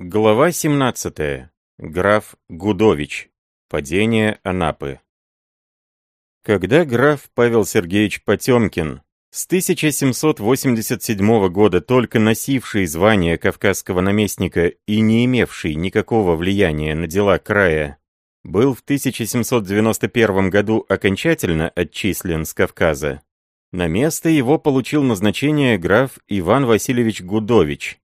Глава 17. Граф Гудович. Падение Анапы. Когда граф Павел Сергеевич Потемкин, с 1787 года только носивший звание кавказского наместника и не имевший никакого влияния на дела края, был в 1791 году окончательно отчислен с Кавказа, на место его получил назначение граф Иван Васильевич Гудович,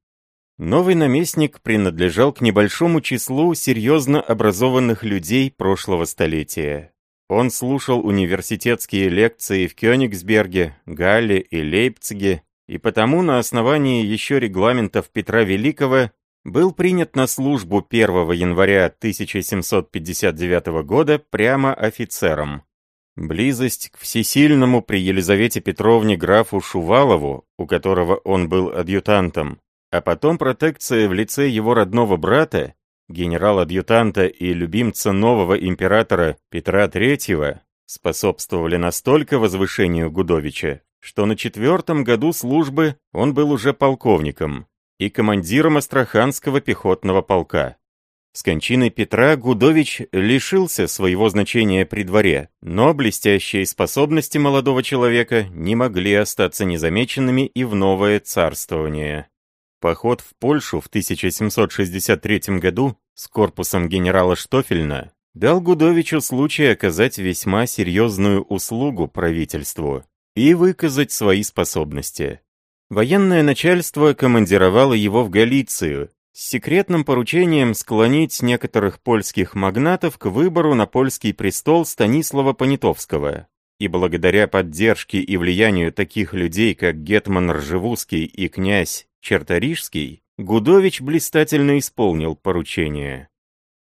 Новый наместник принадлежал к небольшому числу серьезно образованных людей прошлого столетия. Он слушал университетские лекции в Кёнигсберге, Галле и Лейпциге, и потому на основании еще регламентов Петра Великого был принят на службу 1 января 1759 года прямо офицером. Близость к всесильному при Елизавете Петровне графу Шувалову, у которого он был адъютантом, а потом протекция в лице его родного брата, генерал-адъютанта и любимца нового императора Петра III, способствовали настолько возвышению Гудовича, что на четвертом году службы он был уже полковником и командиром Астраханского пехотного полка. С кончиной Петра Гудович лишился своего значения при дворе, но блестящие способности молодого человека не могли остаться незамеченными и в новое царствование. Поход в Польшу в 1763 году с корпусом генерала Штофельна дал Гудовичу случай оказать весьма серьезную услугу правительству и выказать свои способности. Военное начальство командировало его в Галицию с секретным поручением склонить некоторых польских магнатов к выбору на польский престол Станислава Понятовского. И благодаря поддержке и влиянию таких людей, как Гетман Ржевузский и князь Черторижский, Гудович блистательно исполнил поручение.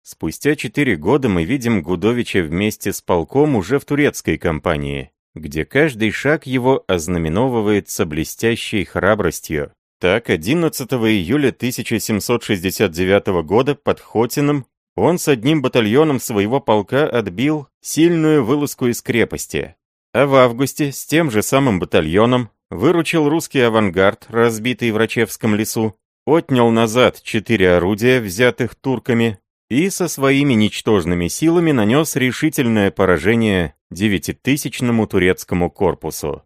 Спустя четыре года мы видим Гудовича вместе с полком уже в турецкой кампании, где каждый шаг его ознаменовывается блестящей храбростью. Так, 11 июля 1769 года под Хотином он с одним батальоном своего полка отбил сильную вылазку из крепости, а в августе с тем же самым батальоном выручил русский авангард, разбитый в Рачевском лесу, отнял назад четыре орудия, взятых турками, и со своими ничтожными силами нанес решительное поражение девятитысячному турецкому корпусу.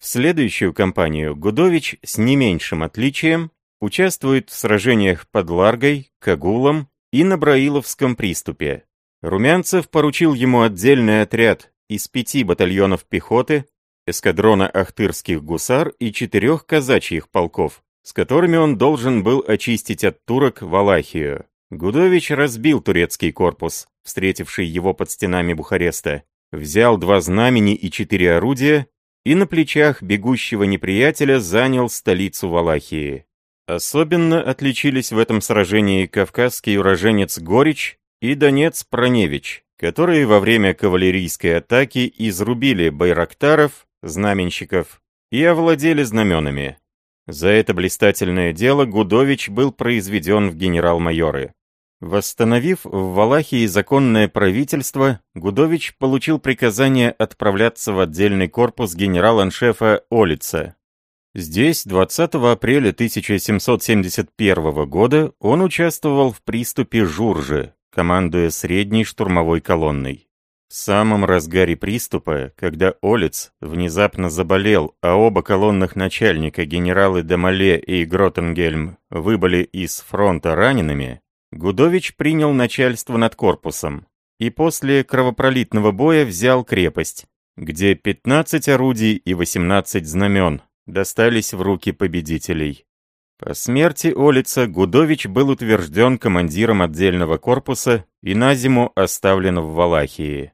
В следующую кампанию Гудович с не меньшим отличием участвует в сражениях под Ларгой, Кагулом и на Браиловском приступе. Румянцев поручил ему отдельный отряд из пяти батальонов пехоты, эскадрона ахтырских гусар и четырех казачьих полков, с которыми он должен был очистить от турок Валахию. Гудович разбил турецкий корпус, встретивший его под стенами Бухареста, взял два знамени и четыре орудия и на плечах бегущего неприятеля занял столицу Валахии. Особенно отличились в этом сражении кавказский уроженец Горич и донец Проневич, которые во время кавалерийской атаки изрубили байрактаров знаменщиков и овладели знаменами. За это блистательное дело Гудович был произведен в генерал-майоры. Восстановив в Валахии законное правительство, Гудович получил приказание отправляться в отдельный корпус генерал-аншефа Олица. Здесь 20 апреля 1771 года он участвовал в приступе Журжи, командуя средней штурмовой колонной. В самом разгаре приступа, когда Олец внезапно заболел, а оба колонных начальника, генералы Демале и Гротенгельм, выбыли из фронта ранеными, Гудович принял начальство над корпусом и после кровопролитного боя взял крепость, где 15 орудий и 18 знамен достались в руки победителей. По смерти Олица Гудович был утвержден командиром отдельного корпуса и на зиму оставлен в Валахии.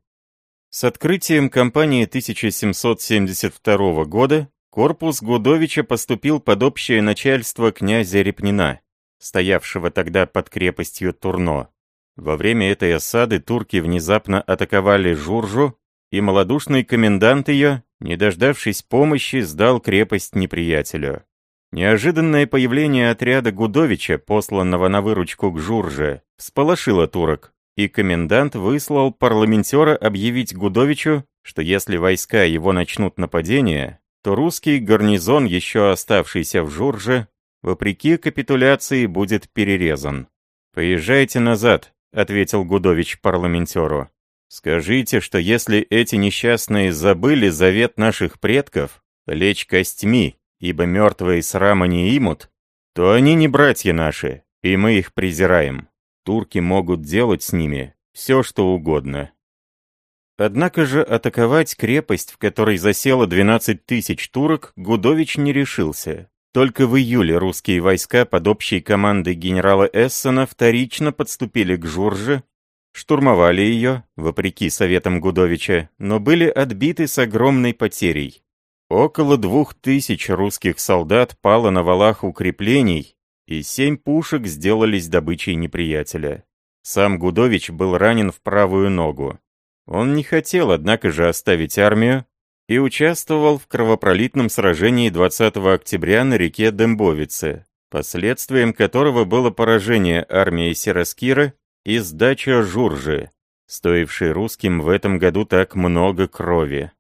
С открытием кампании 1772 года корпус Гудовича поступил под общее начальство князя Репнина, стоявшего тогда под крепостью Турно. Во время этой осады турки внезапно атаковали Журжу, и малодушный комендант ее, не дождавшись помощи, сдал крепость неприятелю. Неожиданное появление отряда Гудовича, посланного на выручку к Журже, всполошило турок, и комендант выслал парламентера объявить Гудовичу, что если войска его начнут нападение, то русский гарнизон, еще оставшийся в Журже, вопреки капитуляции, будет перерезан. «Поезжайте назад», — ответил Гудович парламентеру. «Скажите, что если эти несчастные забыли завет наших предков, лечь костьми, ибо мертвые срама не имут, то они не братья наши, и мы их презираем. Турки могут делать с ними все, что угодно». Однако же атаковать крепость, в которой засело 12 тысяч турок, Гудович не решился. Только в июле русские войска под общей командой генерала Эссена вторично подступили к Журже, штурмовали ее, вопреки советам Гудовича, но были отбиты с огромной потерей. Около двух тысяч русских солдат пало на валах укреплений, и семь пушек сделались добычей неприятеля. Сам Гудович был ранен в правую ногу. Он не хотел, однако же, оставить армию и участвовал в кровопролитном сражении 20 октября на реке Дембовице, последствием которого было поражение армии Сираскира и сдача Журжи, стоившей русским в этом году так много крови.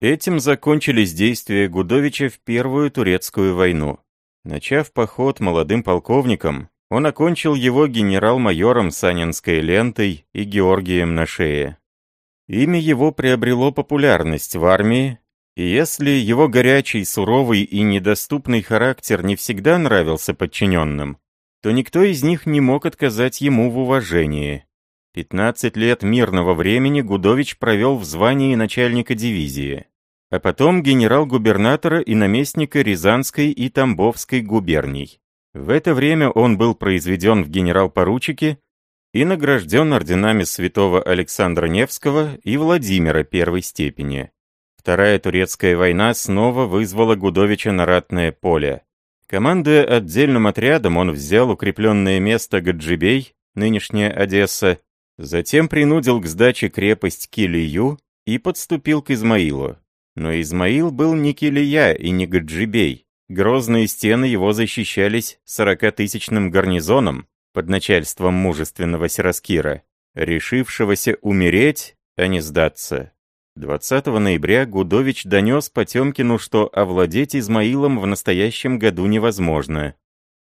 Этим закончились действия Гудовича в Первую Турецкую войну. Начав поход молодым полковником, он окончил его генерал-майором Санинской лентой и Георгием на шее. Имя его приобрело популярность в армии, и если его горячий, суровый и недоступный характер не всегда нравился подчиненным, то никто из них не мог отказать ему в уважении. 15 лет мирного времени Гудович провел в звании начальника дивизии, а потом генерал-губернатора и наместника Рязанской и Тамбовской губерний. В это время он был произведен в генерал-поручики и награжден орденами святого Александра Невского и Владимира первой степени. Вторая турецкая война снова вызвала Гудовича на ратное поле. Командуя отдельным отрядом, он взял укрепленное место Гаджибей, нынешняя Одесса, затем принудил к сдаче крепость Килию и подступил к Измаилу. Но Измаил был не Килия и не Гаджибей. Грозные стены его защищались сорокатысячным гарнизоном, под начальством мужественного Сираскира, решившегося умереть, а не сдаться. 20 ноября Гудович донес Потемкину, что овладеть Измаилом в настоящем году невозможно.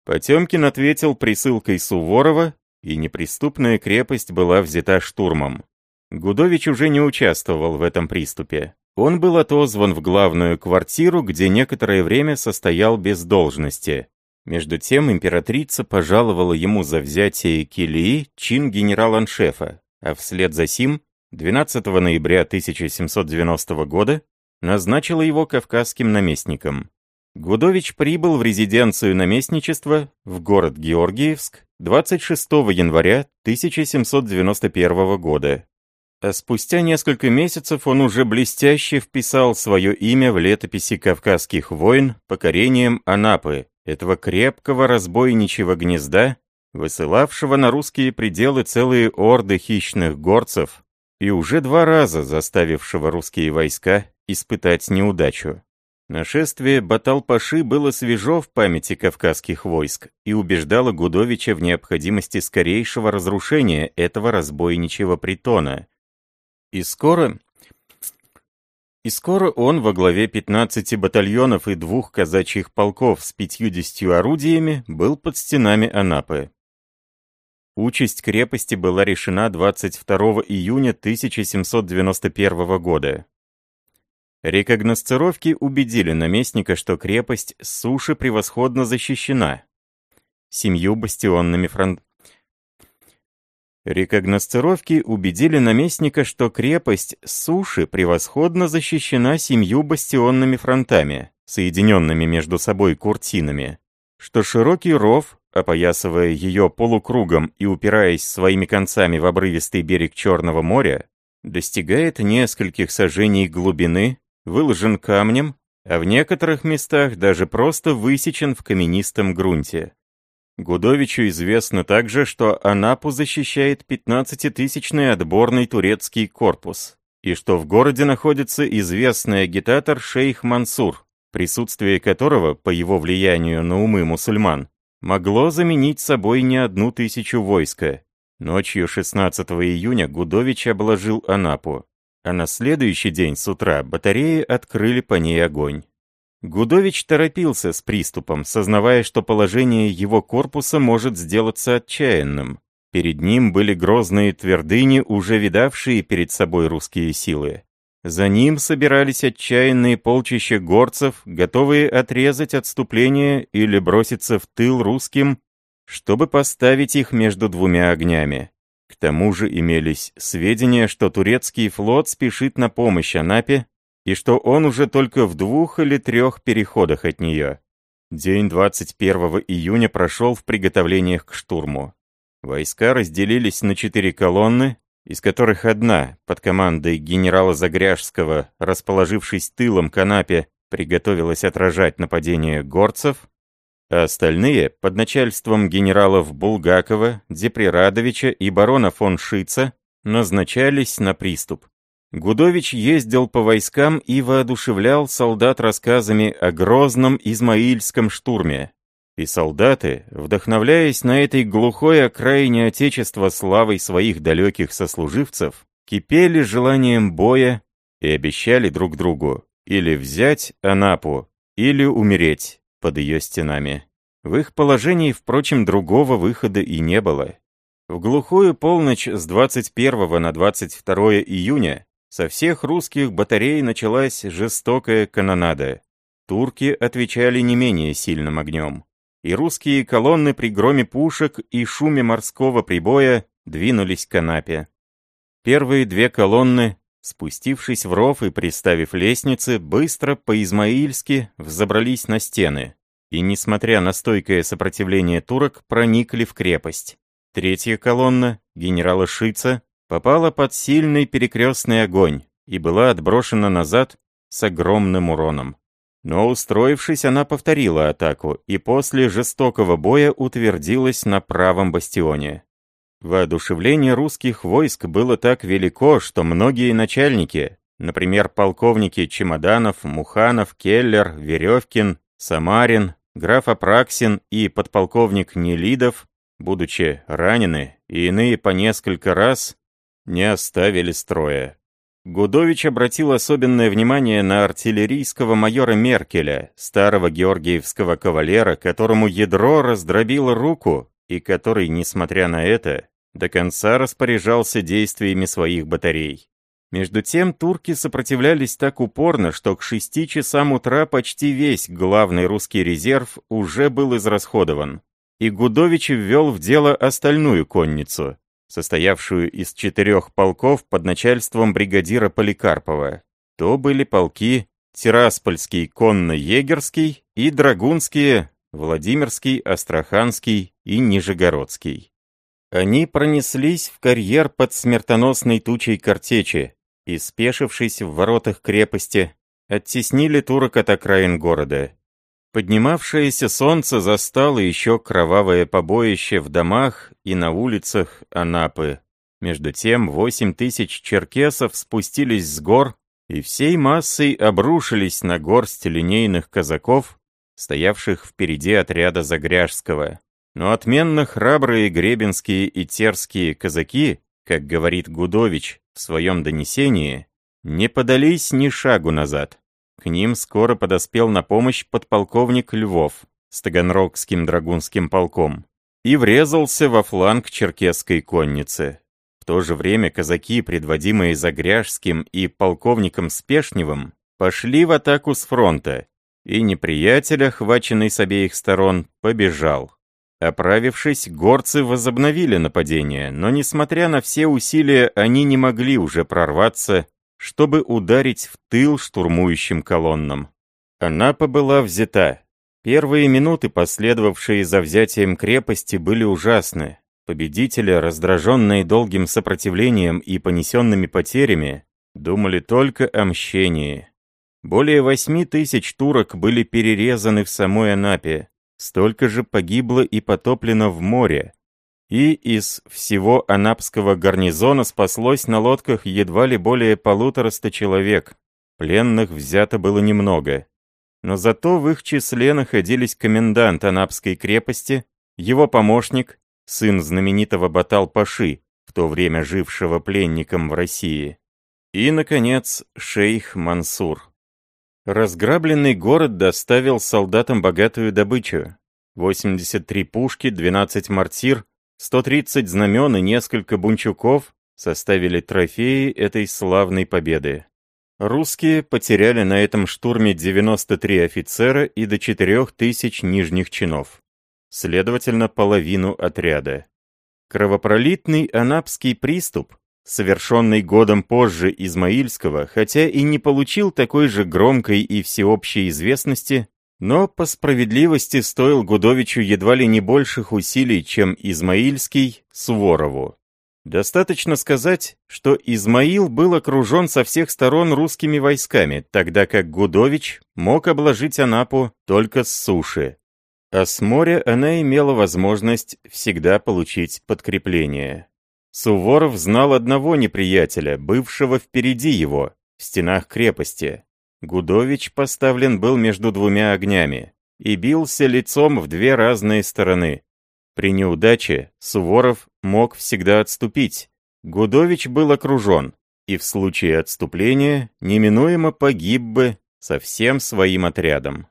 Потемкин ответил присылкой Суворова, и неприступная крепость была взята штурмом. Гудович уже не участвовал в этом приступе. Он был отозван в главную квартиру, где некоторое время состоял без должности. Между тем императрица пожаловала ему за взятие Килии чин генерал-аншефа, а вслед за сим 12 ноября 1790 года назначила его кавказским наместником. Гудович прибыл в резиденцию наместничества в город Георгиевск 26 января 1791 года. А спустя несколько месяцев он уже блестяще вписал свое имя в летописи кавказских войн покорением Анапы, этого крепкого разбойничьего гнезда, высылавшего на русские пределы целые орды хищных горцев и уже два раза заставившего русские войска испытать неудачу. Нашествие Баталпаши было свежо в памяти кавказских войск и убеждало Гудовича в необходимости скорейшего разрушения этого разбойничьего притона. И скоро и скоро он во главе 15 батальонов и двух казачьих полков с 50 орудиями был под стенами Анапы. Участь крепости была решена 22 июня 1791 года. Рекогносцировки убедили наместника, что крепость с суши превосходно защищена. Семью бастионными фронтами Рекогносцировки убедили наместника, что крепость суши превосходно защищена семью бастионными фронтами, соединенными между собой куртинами, что широкий ров, опоясывая ее полукругом и упираясь своими концами в обрывистый берег Черного моря, достигает нескольких сажений глубины, выложен камнем, а в некоторых местах даже просто высечен в каменистом грунте. Гудовичу известно также, что Анапу защищает 15-тысячный отборный турецкий корпус, и что в городе находится известный агитатор шейх Мансур, присутствие которого, по его влиянию на умы мусульман, могло заменить собой не одну тысячу войска. Ночью 16 июня Гудович обложил Анапу, а на следующий день с утра батареи открыли по ней огонь. Гудович торопился с приступом, сознавая, что положение его корпуса может сделаться отчаянным. Перед ним были грозные твердыни, уже видавшие перед собой русские силы. За ним собирались отчаянные полчища горцев, готовые отрезать отступление или броситься в тыл русским, чтобы поставить их между двумя огнями. К тому же имелись сведения, что турецкий флот спешит на помощь Анапе, и что он уже только в двух или трех переходах от нее. День 21 июня прошел в приготовлениях к штурму. Войска разделились на четыре колонны, из которых одна, под командой генерала Загряжского, расположившись тылом к Анапе, приготовилась отражать нападение горцев, а остальные, под начальством генералов Булгакова, Деприрадовича и барона фон Шица, назначались на приступ. Гудович ездил по войскам и воодушевлял солдат рассказами о грозном Измаильском штурме. И солдаты, вдохновляясь на этой глухой окраине Отечества славой своих далеких сослуживцев, кипели желанием боя и обещали друг другу или взять Анапу, или умереть под ее стенами. В их положении, впрочем, другого выхода и не было. В глухую полночь с 21 на 22 июня со всех русских батарей началась жестокая канонада. Турки отвечали не менее сильным огнем. И русские колонны при громе пушек и шуме морского прибоя двинулись к Анапе. Первые две колонны, спустившись в ров и приставив лестницы, быстро по-измаильски взобрались на стены и, несмотря на стойкое сопротивление турок, проникли в крепость. Третья колонна, генерала Шица, попала под сильный перекрестный огонь и была отброшена назад с огромным уроном. Но устроившись, она повторила атаку и после жестокого боя утвердилась на правом бастионе. Воодушевление русских войск было так велико, что многие начальники, например, полковники Чемоданов, Муханов, Келлер, Веревкин, Самарин, граф Апраксин и подполковник Нелидов, будучи ранены и иные по несколько раз, не оставили строя. Гудович обратил особенное внимание на артиллерийского майора Меркеля, старого георгиевского кавалера, которому ядро раздробило руку, и который, несмотря на это, до конца распоряжался действиями своих батарей. Между тем турки сопротивлялись так упорно, что к шести часам утра почти весь главный русский резерв уже был израсходован, и Гудович ввел в дело остальную конницу, состоявшую из четырех полков под начальством бригадира Поликарпова. То были полки Тираспольский конно-егерский и Драгунские, Владимирский, Астраханский и Нижегородский. Они пронеслись в карьер под смертоносной тучей картечи и, спешившись в воротах крепости, оттеснили турок от окраин города. Поднимавшееся солнце застало еще кровавое побоище в домах и на улицах Анапы. Между тем восемь тысяч черкесов спустились с гор и всей массой обрушились на горсть линейных казаков, стоявших впереди отряда Загряжского. Но отменно храбрые гребенские и терские казаки, как говорит Гудович в своем донесении, не подались ни шагу назад. К ним скоро подоспел на помощь подполковник Львов с Таганрогским драгунским полком и врезался во фланг черкесской конницы. В то же время казаки, предводимые Загряжским и полковником Спешневым, пошли в атаку с фронта, и неприятель, охваченный с обеих сторон, побежал. Оправившись, горцы возобновили нападение, но несмотря на все усилия, они не могли уже прорваться чтобы ударить в тыл штурмующим колоннам. Анапа была взята. Первые минуты, последовавшие за взятием крепости, были ужасны. Победители, раздраженные долгим сопротивлением и понесенными потерями, думали только о мщении. Более восьми тысяч турок были перерезаны в самой Анапе, столько же погибло и потоплено в море, и из всего анапского гарнизона спаслось на лодках едва ли более полутораста человек. Пленных взято было немного. Но зато в их числе находились комендант Анапской крепости, его помощник, сын знаменитого Батал-Паши, в то время жившего пленником в России, и, наконец, шейх Мансур. Разграбленный город доставил солдатам богатую добычу. 83 пушки, 12 мортир, 130 знамен и несколько бунчуков составили трофеи этой славной победы. Русские потеряли на этом штурме 93 офицера и до 4000 нижних чинов. Следовательно, половину отряда. Кровопролитный анапский приступ, совершенный годом позже Измаильского, хотя и не получил такой же громкой и всеобщей известности, но по справедливости стоил Гудовичу едва ли не больших усилий, чем Измаильский Суворову. Достаточно сказать, что Измаил был окружен со всех сторон русскими войсками, тогда как Гудович мог обложить Анапу только с суши. А с моря она имела возможность всегда получить подкрепление. Суворов знал одного неприятеля, бывшего впереди его, в стенах крепости. Гудович поставлен был между двумя огнями и бился лицом в две разные стороны. При неудаче Суворов мог всегда отступить. Гудович был окружен, и в случае отступления неминуемо погиб бы со всем своим отрядом.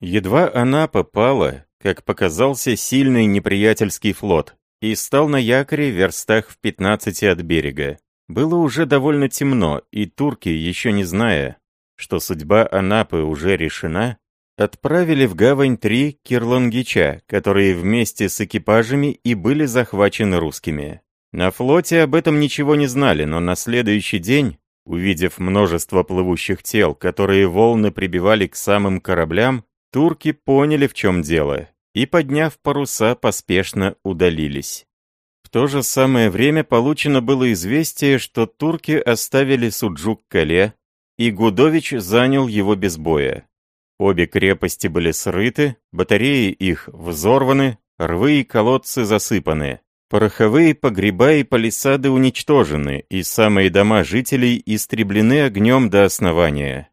Едва она попала, как показался сильный неприятельский флот, и стал на якоре в верстах в 15 от берега. Было уже довольно темно, и турки, еще не зная, что судьба Анапы уже решена, отправили в гавань три кирлангича, которые вместе с экипажами и были захвачены русскими. На флоте об этом ничего не знали, но на следующий день, увидев множество плывущих тел, которые волны прибивали к самым кораблям, турки поняли, в чем дело, и, подняв паруса, поспешно удалились. В то же самое время получено было известие, что турки оставили Суджук-Кале, и Гудович занял его без боя. Обе крепости были срыты, батареи их взорваны, рвы и колодцы засыпаны. Пороховые погреба и палисады уничтожены, и самые дома жителей истреблены огнем до основания.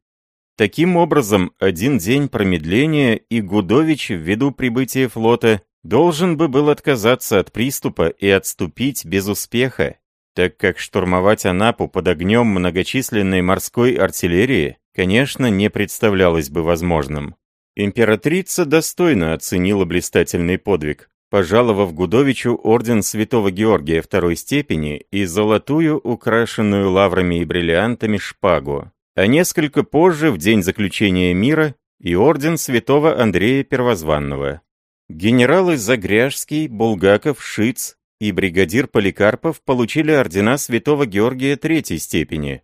Таким образом, один день промедления, и Гудович, ввиду прибытия флота, должен бы был отказаться от приступа и отступить без успеха так как штурмовать Анапу под огнем многочисленной морской артиллерии, конечно, не представлялось бы возможным. Императрица достойно оценила блистательный подвиг, пожаловав Гудовичу орден Святого Георгия второй степени и золотую, украшенную лаврами и бриллиантами шпагу, а несколько позже, в день заключения мира, и орден Святого Андрея Первозванного. Генералы Загряжский, Булгаков, Шиц, и бригадир Поликарпов получили ордена Святого Георгия третьей степени,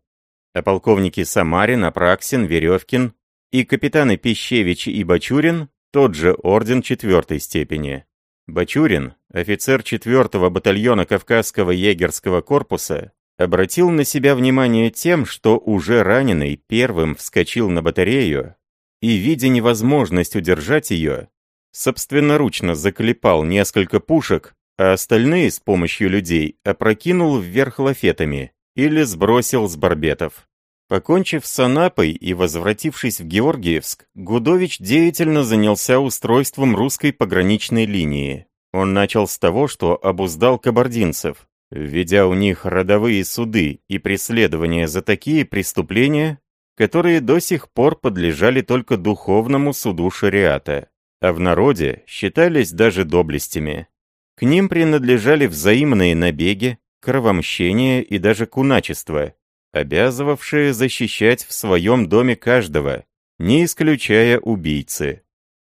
а полковники Самарин, Апраксин, Веревкин и капитаны Пищевич и Бачурин тот же орден четвертой степени. Бачурин, офицер 4-го батальона Кавказского егерского корпуса, обратил на себя внимание тем, что уже раненый первым вскочил на батарею и, видя невозможность удержать ее, собственноручно заклепал несколько пушек а остальные с помощью людей опрокинул вверх лафетами или сбросил с барбетов. Покончив с Анапой и возвратившись в Георгиевск, Гудович деятельно занялся устройством русской пограничной линии. Он начал с того, что обуздал кабардинцев, введя у них родовые суды и преследования за такие преступления, которые до сих пор подлежали только духовному суду шариата, а в народе считались даже доблестями. К ним принадлежали взаимные набеги, кровомщение и даже куначество, обязывавшие защищать в своем доме каждого, не исключая убийцы.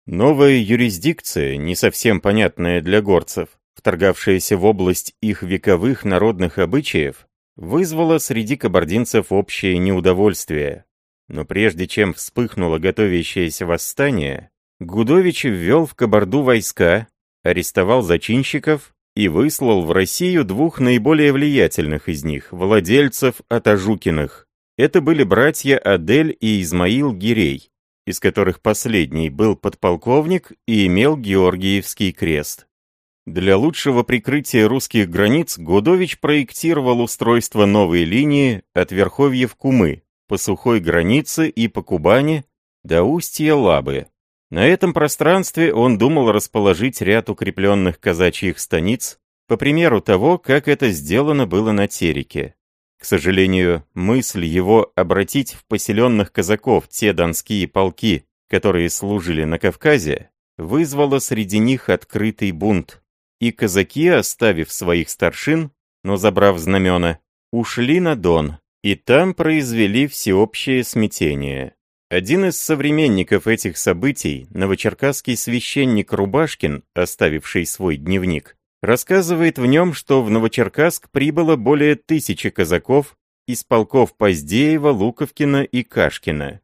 Новая юрисдикция, не совсем понятная для горцев, вторгавшаяся в область их вековых народных обычаев, вызвала среди кабардинцев общее неудовольствие. Но прежде чем вспыхнуло готовящееся восстание, Гудович ввел в Кабарду войска, арестовал зачинщиков и выслал в Россию двух наиболее влиятельных из них, владельцев Атажукиных. Это были братья Адель и Измаил Гирей, из которых последний был подполковник и имел Георгиевский крест. Для лучшего прикрытия русских границ Гудович проектировал устройство новой линии от Верховьев Кумы по сухой границе и по Кубани до устья Лабы. На этом пространстве он думал расположить ряд укрепленных казачьих станиц, по примеру того, как это сделано было на Тереке. К сожалению, мысль его обратить в поселенных казаков те донские полки, которые служили на Кавказе, вызвала среди них открытый бунт. и казаки, оставив своих старшин, но забрав знамена, ушли на Дон, и там произвели всеобщее смятение. Один из современников этих событий, новочеркасский священник Рубашкин, оставивший свой дневник, рассказывает в нем, что в Новочеркасск прибыло более тысячи казаков из полков Поздеева, Луковкина и Кашкина.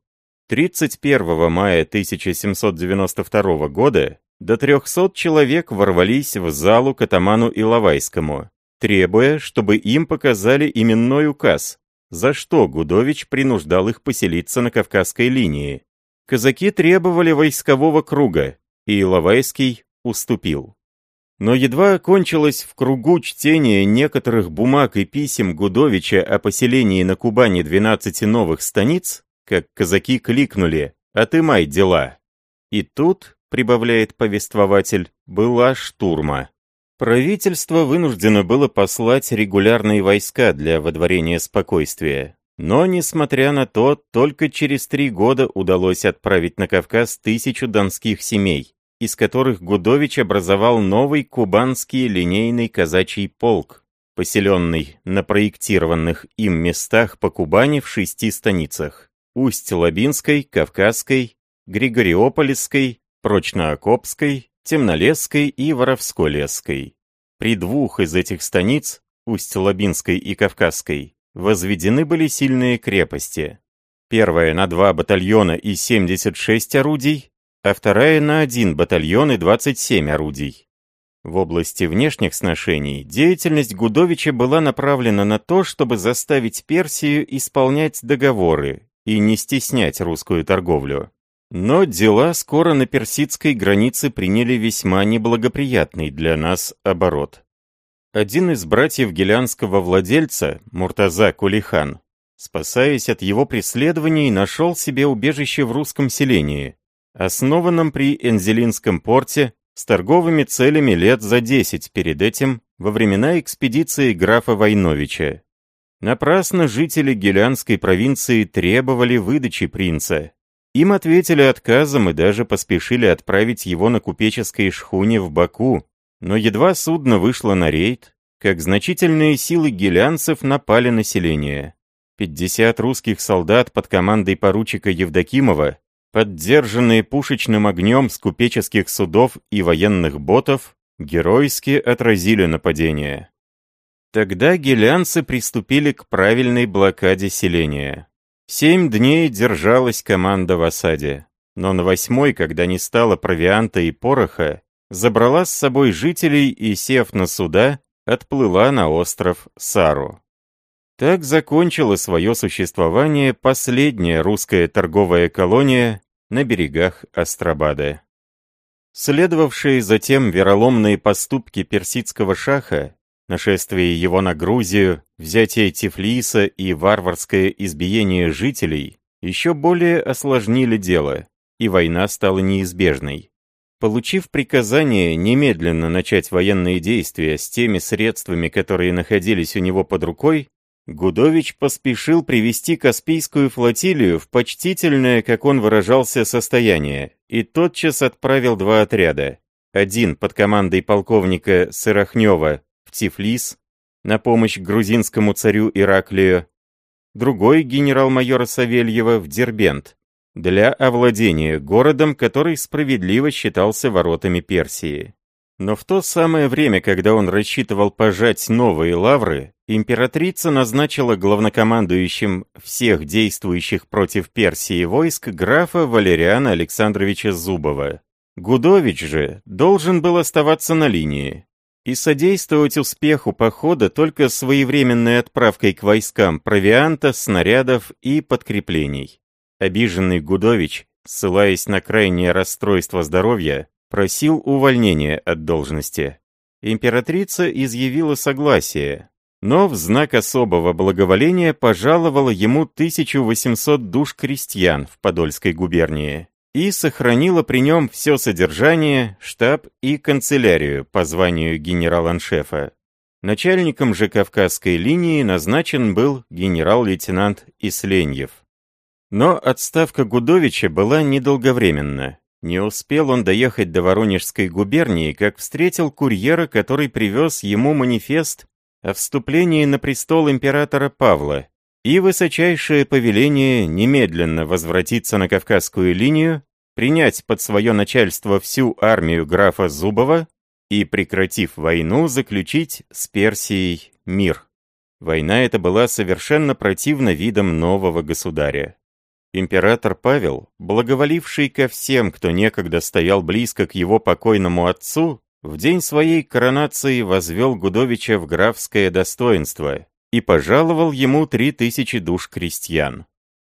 31 мая 1792 года до 300 человек ворвались в залу к атаману Иловайскому, требуя, чтобы им показали именной указ, за что Гудович принуждал их поселиться на Кавказской линии. Казаки требовали войскового круга, и Иловайский уступил. Но едва окончилось в кругу чтения некоторых бумаг и писем Гудовича о поселении на Кубани 12 новых станиц, как казаки кликнули «Отымай дела!». И тут, прибавляет повествователь, была штурма. Правительство вынуждено было послать регулярные войска для водворения спокойствия. Но, несмотря на то, только через три года удалось отправить на Кавказ тысячу донских семей, из которых Гудович образовал новый кубанский линейный казачий полк, поселенный на проектированных им местах по Кубани в шести станицах – Усть-Лабинской, Кавказской, Григориополисской, Прочноокопской, Темнолесской и Воровской-Лесской. При двух из этих станиц, Усть-Лабинской и Кавказской, возведены были сильные крепости. Первая на два батальона и 76 орудий, а вторая на один батальон и 27 орудий. В области внешних сношений деятельность Гудовича была направлена на то, чтобы заставить Персию исполнять договоры и не стеснять русскую торговлю. Но дела скоро на персидской границе приняли весьма неблагоприятный для нас оборот. Один из братьев гелянского владельца, Муртаза Кулихан, спасаясь от его преследований, нашел себе убежище в русском селении, основанном при Энзелинском порте с торговыми целями лет за десять перед этим, во времена экспедиции графа Войновича. Напрасно жители Гелянской провинции требовали выдачи принца, им ответили отказом и даже поспешили отправить его на купеческой шхуне в Баку, но едва судно вышло на рейд, как значительные силы гелянцев напали на селение. 50 русских солдат под командой поручика Евдокимова, поддержанные пушечным огнем с купеческих судов и военных ботов, геройски отразили нападение. Тогда гелянцы приступили к правильной блокаде селения. Семь дней держалась команда в осаде, но на восьмой, когда не стало провианта и пороха, забрала с собой жителей и, сев на суда, отплыла на остров Сару. Так закончила свое существование последняя русская торговая колония на берегах Астрабада. Следовавшие затем вероломные поступки персидского шаха Нашествие его на Грузию, взятие Тифлиса и варварское избиение жителей еще более осложнили дело, и война стала неизбежной. Получив приказание немедленно начать военные действия с теми средствами, которые находились у него под рукой, Гудович поспешил привести Каспийскую флотилию в почтительное, как он выражался, состояние, и тотчас отправил два отряда. Один под командой полковника Сырохнева Тифлис на помощь грузинскому царю Ираклию, другой генерал-майора Савельева в Дербент для овладения городом, который справедливо считался воротами Персии. Но в то самое время, когда он рассчитывал пожать новые лавры, императрица назначила главнокомандующим всех действующих против Персии войск графа Валериана Александровича Зубова. Гудович же должен был оставаться на линии, и содействовать успеху похода только своевременной отправкой к войскам провианта, снарядов и подкреплений. Обиженный Гудович, ссылаясь на крайнее расстройство здоровья, просил увольнения от должности. Императрица изъявила согласие, но в знак особого благоволения пожаловала ему 1800 душ крестьян в Подольской губернии и сохранила при нем все содержание, штаб и канцелярию по званию генерал-аншефа. Начальником же Кавказской линии назначен был генерал-лейтенант Исленьев. Но отставка Гудовича была недолговременна. Не успел он доехать до Воронежской губернии, как встретил курьера, который привез ему манифест о вступлении на престол императора Павла и высочайшее повеление немедленно возвратиться на Кавказскую линию, принять под свое начальство всю армию графа Зубова и, прекратив войну, заключить с Персией мир. Война эта была совершенно противна видам нового государя. Император Павел, благоволивший ко всем, кто некогда стоял близко к его покойному отцу, в день своей коронации возвел Гудовича в графское достоинство и пожаловал ему три тысячи душ крестьян.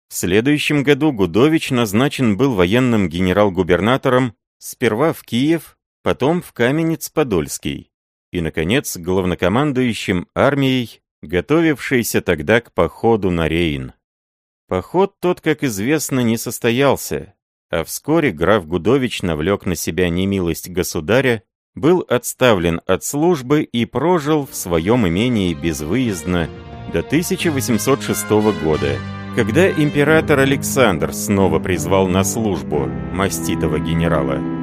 В следующем году Гудович назначен был военным генерал-губернатором сперва в Киев, потом в Каменец-Подольский и, наконец, главнокомандующим армией, готовившейся тогда к походу на Рейн. Поход тот, как известно, не состоялся, а вскоре граф Гудович навлек на себя немилость государя, был отставлен от службы и прожил в своем имении безвыездно до 1806 года, когда император Александр снова призвал на службу маститого генерала.